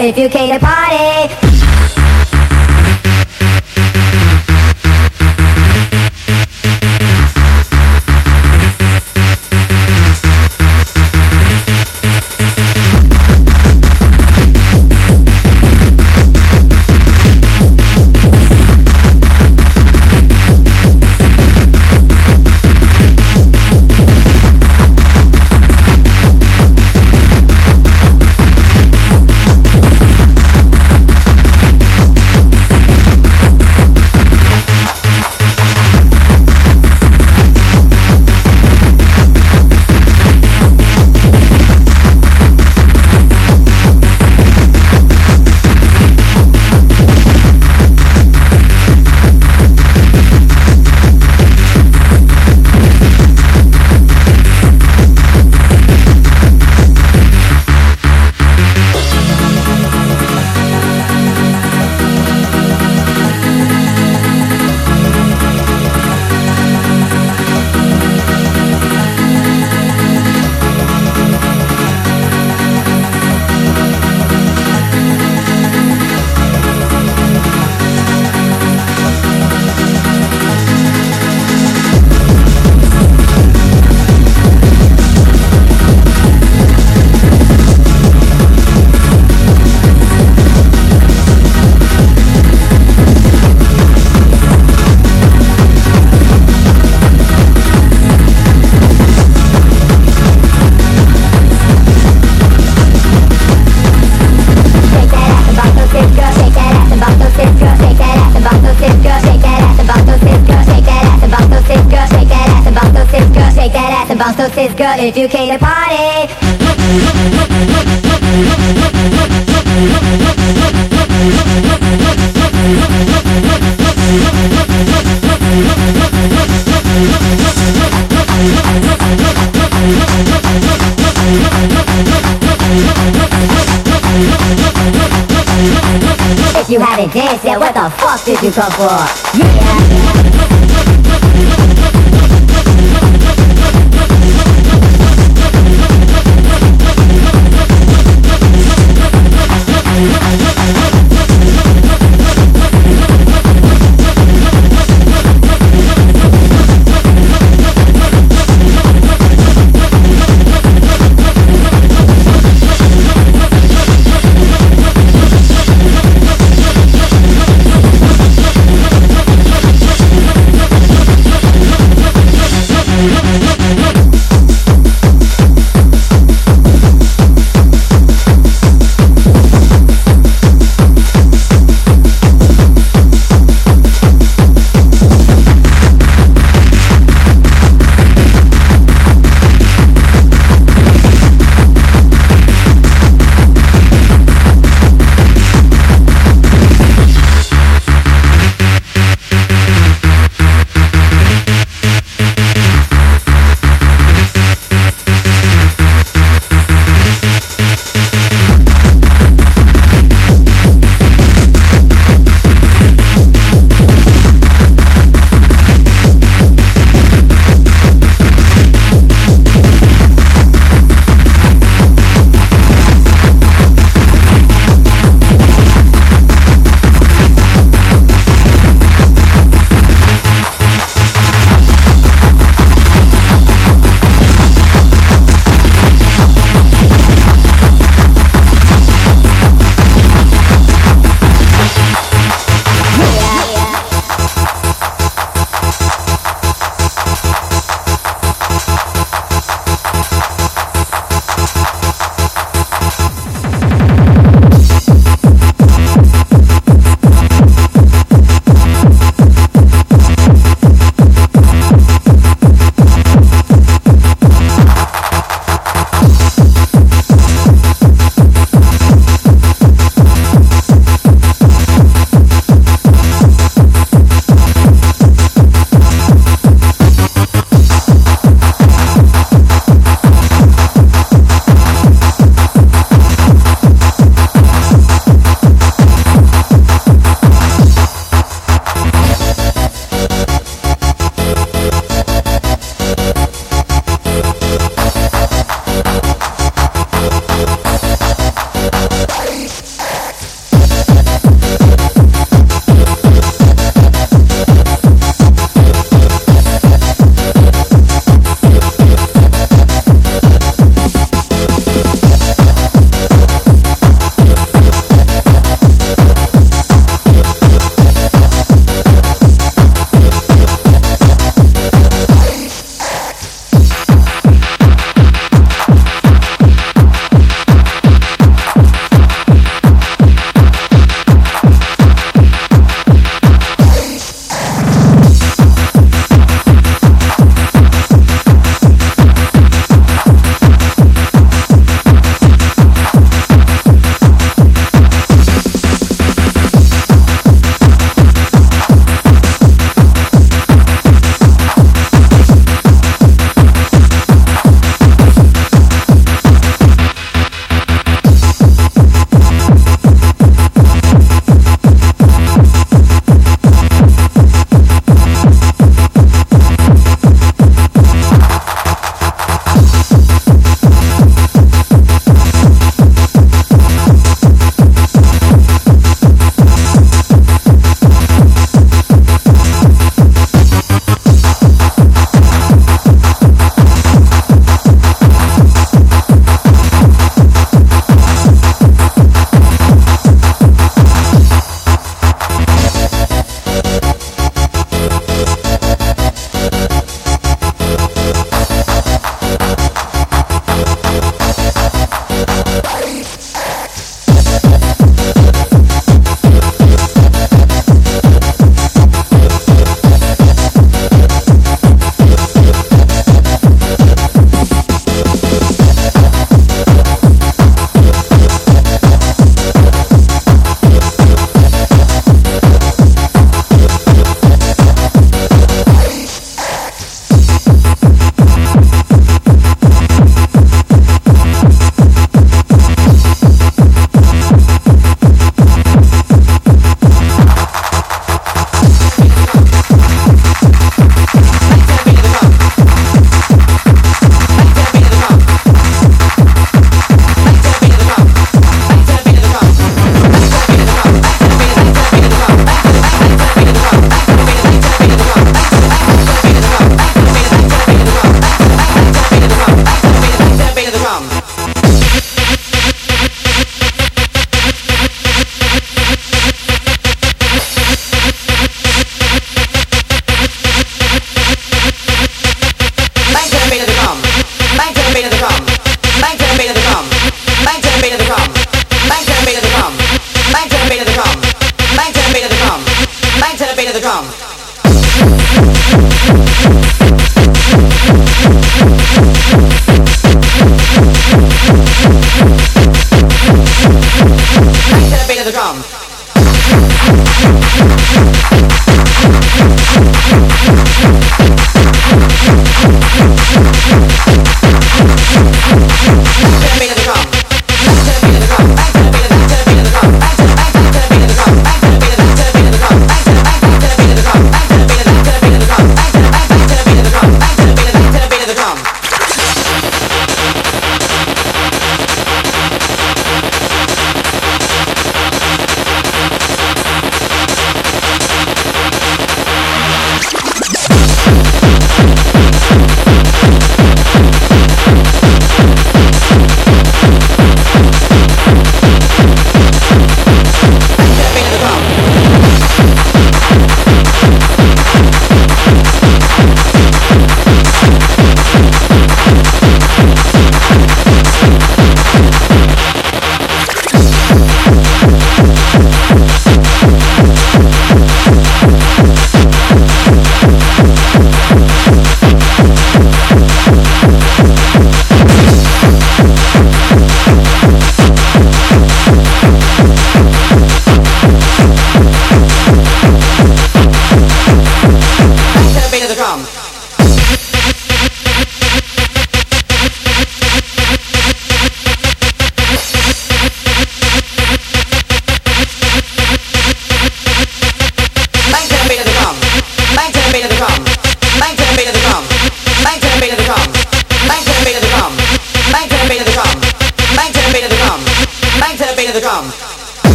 if you can't girl if you came to party. If you haven't danced yet, what the fuck did you come for? Yeah.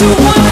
you want